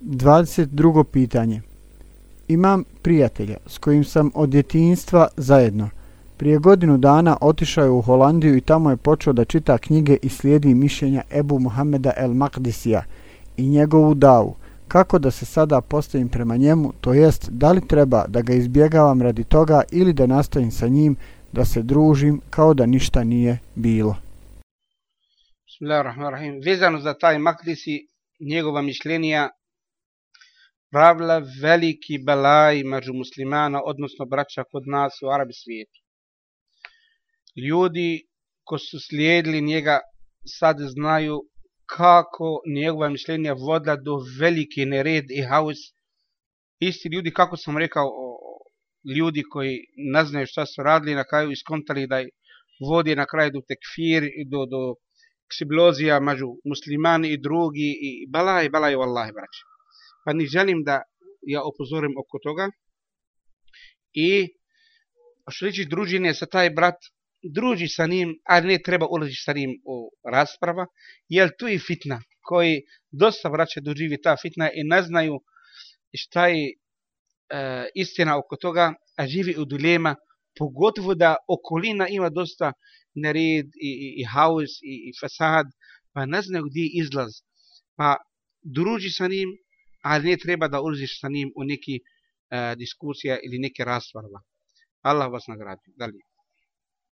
22. pitanje. Imam prijatelja s kojim sam od djetinjstva zajedno. Prije godinu dana otišao je u Holandiju i tamo je počeo da čita knjige i slijedi mišljenja Ebu Muhameda el Makdisija i njegovu davu. Kako da se sada postavim prema njemu, to jest da li treba da ga izbjegavam radi toga ili da nastavim sa njim da se družim kao da ništa nije bilo. Bismillahirrahmanirrahim. Vezano za taj Makdisi, njegova mišljenja pravila veliki balaj među muslimana, odnosno braća kod nas u Arabi svijetu. Ljudi ko su slijedili njega sad znaju kako njegova mišljenja voda do velike nered i haus. Isti ljudi, kako sam rekao, ljudi koji ne znaju šta su radili, na kraju iskontali da vodi na kraju do tekfir, do, do ksiblozija među muslimani i drugi, i balaj, balaj, vallahi, braći pa ni želim da ja opozorim oko toga. I što reći družine sa taj brat, druži sa njim, ali ne treba ulaziti sa njim u rasprava, jer tu je fitna, koji dosta vraća doživi ta fitna i ne znaju šta je e, istina oko toga, a živi u dilema, pogotovo da okolina ima dosta nered i, i, i haus i, i fasad, pa ne znaju gdje izlaz. Pa druži sa njim, ali ne treba da ulaziš sa njim u neki uh, diskusija ili neke rasprava. Allah vas nagradi. Dalje.